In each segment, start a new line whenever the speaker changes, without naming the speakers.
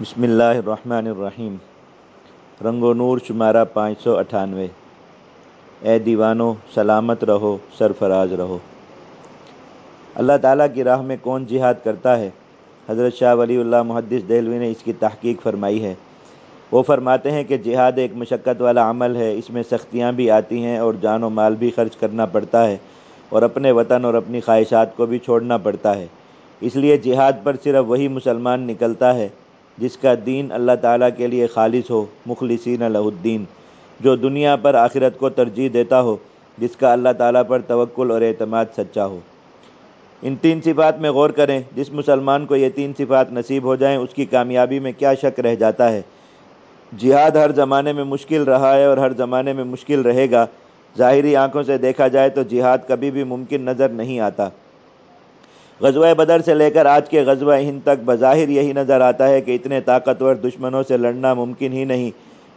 بسم اللہ الرحمن الرحیم۔ رنگ و نور شمارہ پانچ سو اٹھانوے۔ اے دیوانو، سلامت رہو، سرفراز رہو۔ اللہ تعالیٰ کی راہ میں کون جہاد کرتا ہے؟ حضرت شاہ ولی اللہ محدث دہلوی نے اس کی تحقیق فرمائی ہے۔ وہ فرماتے ہیں کہ جہاد ایک مشقت والا عمل ہے، اس میں سختیاں بھی آتی ہیں اور جان و مال بھی خرچ کرنا پڑتا ہے اور اپنے وطن اور اپنی خواہشات کو بھی چھوڑنا پڑتا ہے۔ اس لیے جہاد پر صرف وہی مسلمان نکلتا ہے جس کا دین اللہ تعالیٰ کے لیے خالص ہو، مخلصین لہ الدین، جو دنیا پر آخرت کو ترجیح دیتا ہو، جس کا اللہ تعالیٰ پر توکل اور اعتماد سچا ہو۔ ان تین صفات میں غور کریں، جس مسلمان کو یہ تین صفات نصیب ہو جائیں، اس کی کامیابی میں کیا شک رہ جاتا ہے؟ جہاد ہر زمانے میں مشکل رہا ہے اور ہر زمانے میں مشکل رہے گا۔ ظاہری آنکھوں سے دیکھا جائے تو جہاد کبھی بھی ممکن نظر نہیں آتا۔ غزوہ بدر سے لے کر آج کے غزوہ ہند تک بظاہر یہی نظر آتا ہے کہ اتنے طاقتور دشمنوں سے لڑنا ممکن ہی نہیں۔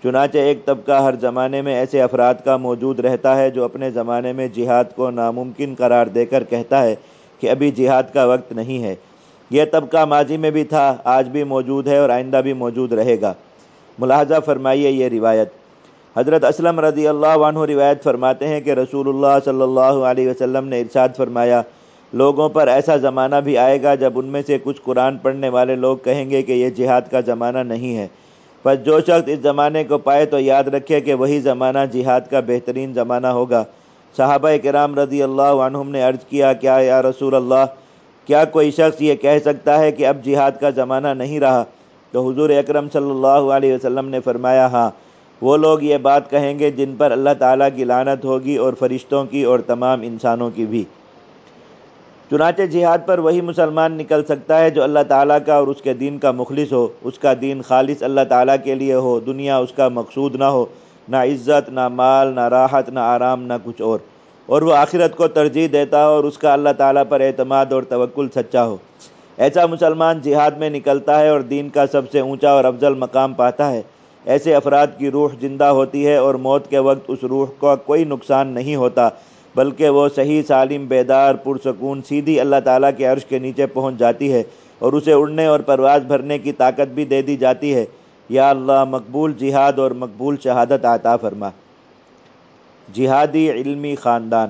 چنانچہ ایک طبقہ ہر زمانے میں ایسے افراد کا موجود رہتا ہے جو اپنے زمانے میں جہاد کو ناممکن قرار دے کر کہتا ہے کہ ابھی جہاد کا وقت نہیں ہے۔ یہ طبقہ ماضی میں بھی تھا، آج بھی موجود ہے اور آئندہ بھی موجود رہے گا۔ ملاحظہ فرمائیے یہ روایت۔ حضرت اسلم رضی اللہ عنہ روایت فرماتے ہیں کہ رسول اللہ صلی اللہ علیہ وسلم نے ارشاد فرمایا لوگوں پر ایسا زمانہ بھی آئے گا جب ان میں سے کچھ قرآن پڑھنے والے لوگ کہیں گے کہ یہ جہاد کا زمانہ نہیں ہے۔ بس جو شخص اس زمانے کو پائے تو یاد رکھے کہ وہی زمانہ جہاد کا بہترین زمانہ ہوگا۔ صحابہ کرام رضی اللہ عنہم نے عرض کیا کیا یا رسول اللہ، کیا کوئی شخص یہ کہہ سکتا ہے کہ اب جہاد کا زمانہ نہیں رہا؟ تو حضور اکرم صلی اللہ علیہ وسلم نے فرمایا ہاں وہ لوگ یہ بات کہیں گے جن پر اللہ تعالیٰ کی لانت ہوگی اور فرشتوں کی اور تمام انسانوں کی بھی۔ چنانچہ جہاد پر وہی مسلمان نکل سکتا ہے جو اللہ تعالیٰ کا اور اس کے دین کا مخلص ہو، اس کا دین خالص اللہ تعالیٰ کے لیے ہو، دنیا اس کا مقصود نہ ہو، نہ عزت، نہ مال، نہ راحت، نہ آرام، نہ کچھ اور۔ اور وہ آخرت کو ترجیح دیتا ہو اور اس کا اللہ تعالیٰ پر اعتماد اور توکل سچا ہو۔ ایسا مسلمان جہاد میں نکلتا ہے اور دین کا سب سے اونچا اور افضل مقام پاتا ہے۔ ایسے افراد کی روح زندہ ہوتی ہے اور موت کے وقت اس روح کا کوئی نقصان نہیں ہوتا۔ بلکہ وہ صحیح سالم، بیدار، پرسکون، سیدھی اللہ تعالیٰ کے عرش کے نیچے پہنچ جاتی ہے اور اسے اڑنے اور پرواز بھرنے کی طاقت بھی دے دی جاتی ہے۔ یا اللہ، مقبول جہاد اور مقبول شہادت عطا فرما۔ جہادی علمی خاندان۔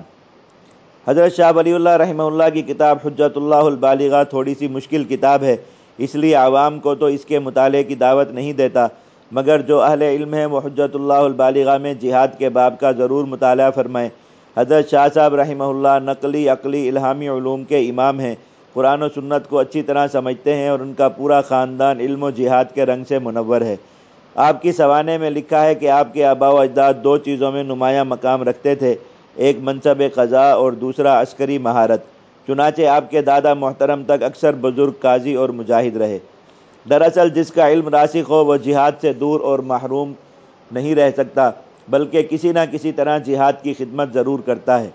حضرت شاہ ولی اللہ رحمہ اللہ کی کتاب حجت اللہ البالغہ تھوڑی سی مشکل کتاب ہے، اس لیے عوام کو تو اس کے مطالعے کی دعوت نہیں دیتا، مگر جو اہل علم ہیں وہ حجت اللہ البالغہ میں جہاد کے باب کا ضرور مطالعہ فرمائیں۔ حضرت شاہ صاحب رحمہ اللہ نقلی عقلی الہامی علوم کے امام ہیں۔ قرآن و سنت کو اچھی طرح سمجھتے ہیں اور ان کا پورا خاندان علم و جہاد کے رنگ سے منور ہے۔ آپ کی سوانے میں لکھا ہے کہ آپ کے آبا و اجداد دو چیزوں میں نمایاں مقام رکھتے تھے، ایک منصب قضاء اور دوسرا عسکری مہارت۔ چنانچہ آپ کے دادا محترم تک اکثر بزرگ، قاضی اور مجاہد رہے۔ دراصل جس کا علم راسخ ہو وہ جہاد سے دور اور محروم نہیں رہ سکتا۔ بلکہ کسی نہ کسی طرح جہاد کی خدمت ضرور کرتا ہے۔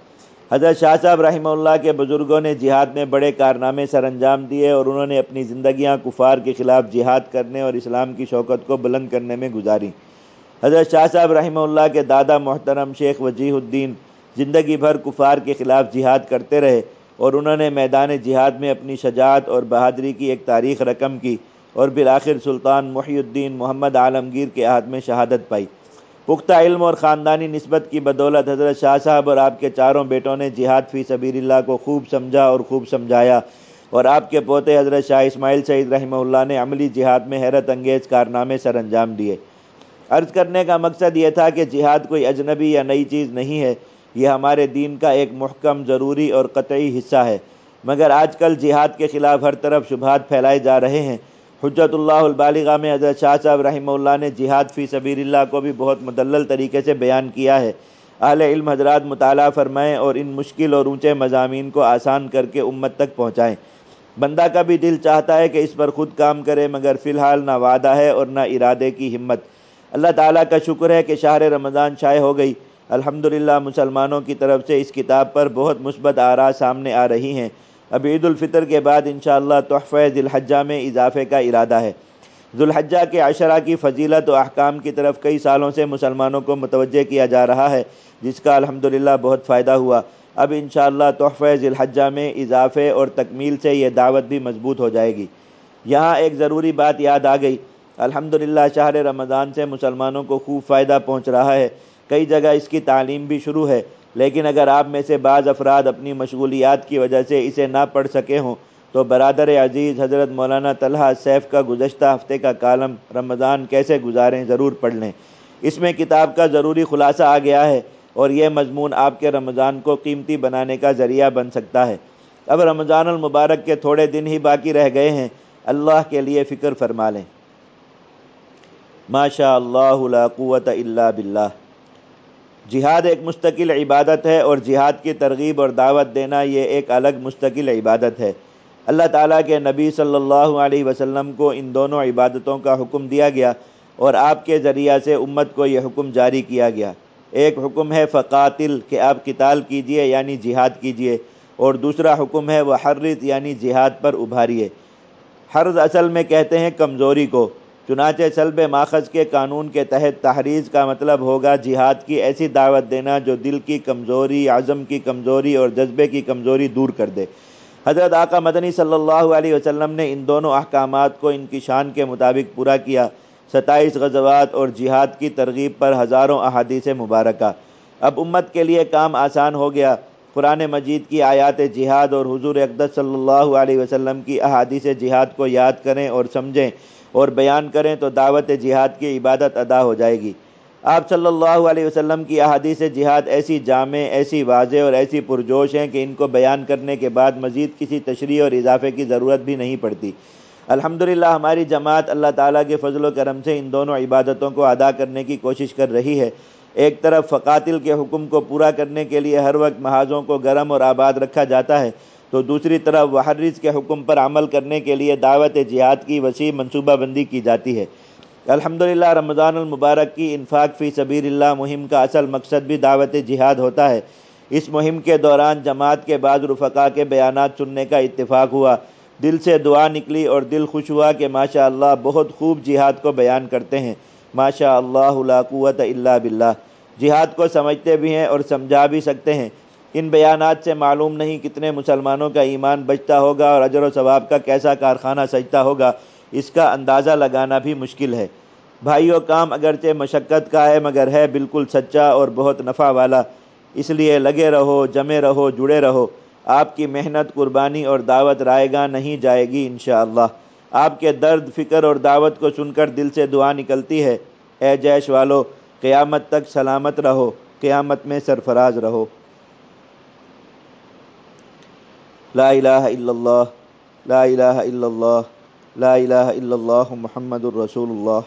حضرت شاہ صاحب رحمہ اللہ کے بزرگوں نے جہاد میں بڑے کارنامے سر انجام دیے اور انہوں نے اپنی زندگیاں کفار کے خلاف جہاد کرنے اور اسلام کی شوکت کو بلند کرنے میں گزاری۔ حضرت شاہ صاحب رحمہ اللہ کے دادا محترم شیخ وجیہ الدین زندگی بھر کفار کے خلاف جہاد کرتے رہے اور انہوں نے میدان جہاد میں اپنی شجاعت اور بہادری کی ایک تاریخ رقم کی اور بالآخر سلطان محی الدین محمد عالمگیر کے عہد میں شہادت پائی۔ پختہ علم اور خاندانی نسبت کی بدولت حضرت شاہ صاحب اور آپ کے چاروں بیٹوں نے جہاد فی سبیر اللہ کو خوب سمجھا اور خوب سمجھایا۔ اور آپ کے پوتے حضرت شاہ اسماعیل سعید رحمہ اللہ نے عملی جہاد میں حیرت انگیز کارنامے سر انجام دیے۔ عرض کرنے کا مقصد یہ تھا کہ جہاد کوئی اجنبی یا نئی چیز نہیں ہے، یہ ہمارے دین کا ایک محکم، ضروری اور قطعی حصہ ہے۔ مگر آج کل جہاد کے خلاف ہر طرف شبہات پھیلائے جا رہے ہیں۔ حجت اللہ البالغہ میں حضرت شاہ صاحب رحمہ اللہ نے جہاد فی سبیر اللہ کو بھی بہت مدلل طریقے سے بیان کیا ہے۔ اہل علم حضرات مطالعہ فرمائیں اور ان مشکل اور اونچے مضامین کو آسان کر کے امت تک پہنچائیں۔ بندہ کا بھی دل چاہتا ہے کہ اس پر خود کام کرے، مگر فی الحال نہ وعدہ ہے اور نہ ارادے کی ہمت۔ اللہ تعالیٰ کا شکر ہے کہ شہر رمضان شائع ہو گئی۔ الحمدللہ مسلمانوں کی طرف سے اس کتاب پر بہت مثبت آراء سامنے آ رہی ہیں۔ اب عید الفطر کے بعد انشاءاللہ تحفہ ذی الحجہ میں اضافے کا ارادہ ہے۔ ذوالحجہ کے عشرہ کی فضیلت و احکام کی طرف کئی سالوں سے مسلمانوں کو متوجہ کیا جا رہا ہے، جس کا الحمدللہ بہت فائدہ ہوا۔ اب انشاءاللہ تحفہ ذی الحجہ میں اضافے اور تکمیل سے یہ دعوت بھی مضبوط ہو جائے گی۔ یہاں ایک ضروری بات یاد آ گئی۔ الحمدللہ شہر رمضان سے مسلمانوں کو خوب فائدہ پہنچ رہا ہے۔ کئی جگہ اس کی تعلیم بھی شروع ہے۔ لیکن اگر آپ میں سے بعض افراد اپنی مشغولیات کی وجہ سے اسے نہ پڑھ سکے ہوں، تو برادر عزیز حضرت مولانا طلحہ سیف کا گزشتہ ہفتے کا کالم رمضان کیسے گزاریں ضرور پڑھ لیں۔ اس میں کتاب کا ضروری خلاصہ آ گیا ہے اور یہ مضمون آپ کے رمضان کو قیمتی بنانے کا ذریعہ بن سکتا ہے۔ اب رمضان المبارک کے تھوڑے دن ہی باقی رہ گئے ہیں۔ اللہ کے لیے فکر فرما لیں۔ ما شاء اللہ لا قوت الا باللہ۔ جہاد ایک مستقل عبادت ہے اور جہاد کی ترغیب اور دعوت دینا یہ ایک الگ مستقل عبادت ہے۔ اللہ تعالیٰ کے نبی صلی اللہ علیہ وسلم کو ان دونوں عبادتوں کا حکم دیا گیا اور آپ کے ذریعہ سے امت کو یہ حکم جاری کیا گیا۔ ایک حکم ہے فقاتل، کہ آپ قتال کیجیے یعنی جہاد کیجیے، اور دوسرا حکم ہے وہ حرت یعنی جہاد پر ابھاریے۔ حرض اصل میں کہتے ہیں کمزوری کو۔ چنانچہ سلب ماخذ کے قانون کے تحت تحریض کا مطلب ہوگا جہاد کی ایسی دعوت دینا جو دل کی کمزوری، عزم کی کمزوری اور جذبے کی کمزوری دور کر دے۔ حضرت آقا مدنی صلی اللہ علیہ وسلم نے ان دونوں احکامات کو ان کی شان کے مطابق پورا کیا۔ ستائیس غزوات اور جہاد کی ترغیب پر ہزاروں احادیث مبارکہ۔ اب امت کے لیے کام آسان ہو گیا۔ قرآن مجید کی آیات جہاد اور حضور اقدس صلی اللہ علیہ وسلم کی احادیث جہاد کو یاد کریں اور سمجھیں اور بیان کریں تو دعوت جہاد کی عبادت ادا ہو جائے گی۔ آپ صلی اللہ علیہ وسلم کی احادیث جہاد ایسی جامع، ایسی واضح اور ایسی پرجوش ہیں کہ ان کو بیان کرنے کے بعد مزید کسی تشریح اور اضافے کی ضرورت بھی نہیں پڑتی۔ الحمدللہ، ہماری جماعت اللہ تعالیٰ کے فضل و کرم سے ان دونوں عبادتوں کو ادا کرنے کی کوشش کر رہی ہے۔ ایک طرف فقاتل کے حکم کو پورا کرنے کے لیے ہر وقت محاذوں کو گرم اور آباد رکھا جاتا ہے، تو دوسری طرف وحرز کے حکم پر عمل کرنے کے لیے دعوت جہاد کی وسیع منصوبہ بندی کی جاتی ہے۔ الحمدللہ، رمضان المبارک کی انفاق فی سبیر اللہ مہم کا اصل مقصد بھی دعوت جہاد ہوتا ہے۔ اس مہم کے دوران جماعت کے بعض رفقا کے بیانات سننے کا اتفاق ہوا۔ دل سے دعا نکلی اور دل خوش ہوا کہ ماشاء اللہ بہت خوب جہاد کو بیان کرتے ہیں۔ ماشاء اللہ لا قوت الا باللہ۔ جہاد کو سمجھتے بھی ہیں اور سمجھا بھی سکتے ہیں۔ ان بیانات سے معلوم نہیں کتنے مسلمانوں کا ایمان بچتا ہوگا اور اجر و ثواب کا کیسا کارخانہ سجتا ہوگا، اس کا اندازہ لگانا بھی مشکل ہے۔ بھائیو، کام اگرچہ مشقت کا ہے، مگر ہے بالکل سچا اور بہت نفع والا۔ اس لیے لگے رہو، جمے رہو، جڑے رہو۔ آپ کی محنت، قربانی اور دعوت رائے گا نہیں جائے گی انشاءاللہ۔ آپ کے درد، فکر اور دعوت کو سن کر دل سے دعا نکلتی ہے۔ اے جیش والو قیامت تک سلامت رہو قیامت میں سرفراز رہو لا إله إلا الله لا إله إلا الله لا إله إلا الله محمد رسول الله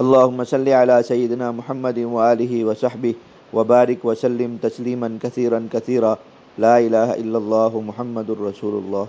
اللهم صل على سيدنا محمد وآله وصحبه وبارك وسلم تسليما كثيرا كثيرا لا إله إلا الله محمد رسول الله